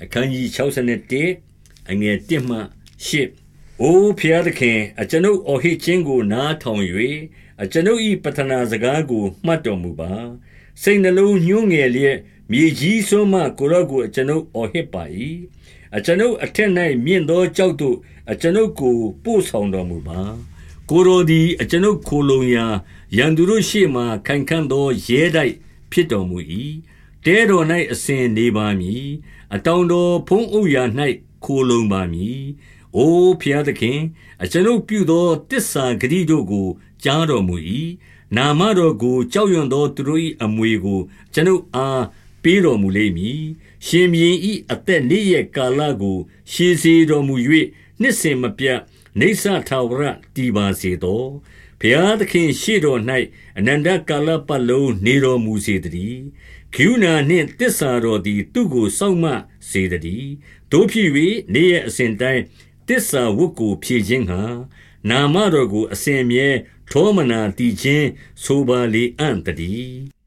အခန်းကြီး61အငယ်1မှ8အိုဖျားသခင်အကျွန်ုပ်အော်ဟစ်ခြင်းကိုနားထောင်၍အကျွန်ုပ်၏ပတနာစကားကိုမှတ်တော်မူပါစိတ်နှလုံးညှိုးငယ်လျက်မြေကြီးစွန်းမှကိုရော့ကိုအကျွန်ုပ်အော်ဟစ်ပါ၏အကျွန်ုပ်အထက်၌မြင့်သောကြောက်တို့အကျွန်ုပ်ကိုပို့ဆောင်တော်မူပါကိုယ်တော်သည်အကျွန်ုပ်ခိုလုံရာရန်သူတို့ရှေ့မှခိုင်ခံ့သောရဲတိုက်ဖြစ်တော်မူ၏ တဲတော်၌အစဉ်နေပါမည်အတောင်တော်ဖုံးအုပ်ရာ၌ခိုလုံပါမည်အိုဖျားသခင် အကျွန်ုပ်ပြုသောတစ္ဆာဂတိတို့ကို ကြားတော်မူ၏နာမတော်ကိုကြောက်ရွံ့သောသူတို့၏အမွေကို ကျွန်ုပ်အားပေးတော်မူလိမ့်မည်ရှင်မြင်း၏အသက်နေ့ရက်ကာလကို ရှည်စေတော်မူ၍နှစ်စဉ်မပြတ်နေဆာထာဝရတည်ပါစေသောဘုရားသခင်ရှေ့တော်၌အနန္တကာလပတ်လုံးနေတော်မူစေတည်းကရုဏာနှင့်တစ္ဆာတော်သည် သူ့ကိုစောင့်မစေတည်းတို့ဖြစ်၍နေ့ရက်အစဉ်တိုင်းတစ္ဆာဝတ်ကိုဖြည့်ခြင်းဟာနာမတော်ကိုအစဉ်အမြဲထောမနာတည်ခြင်းဆိုပါလေအံ့တည်း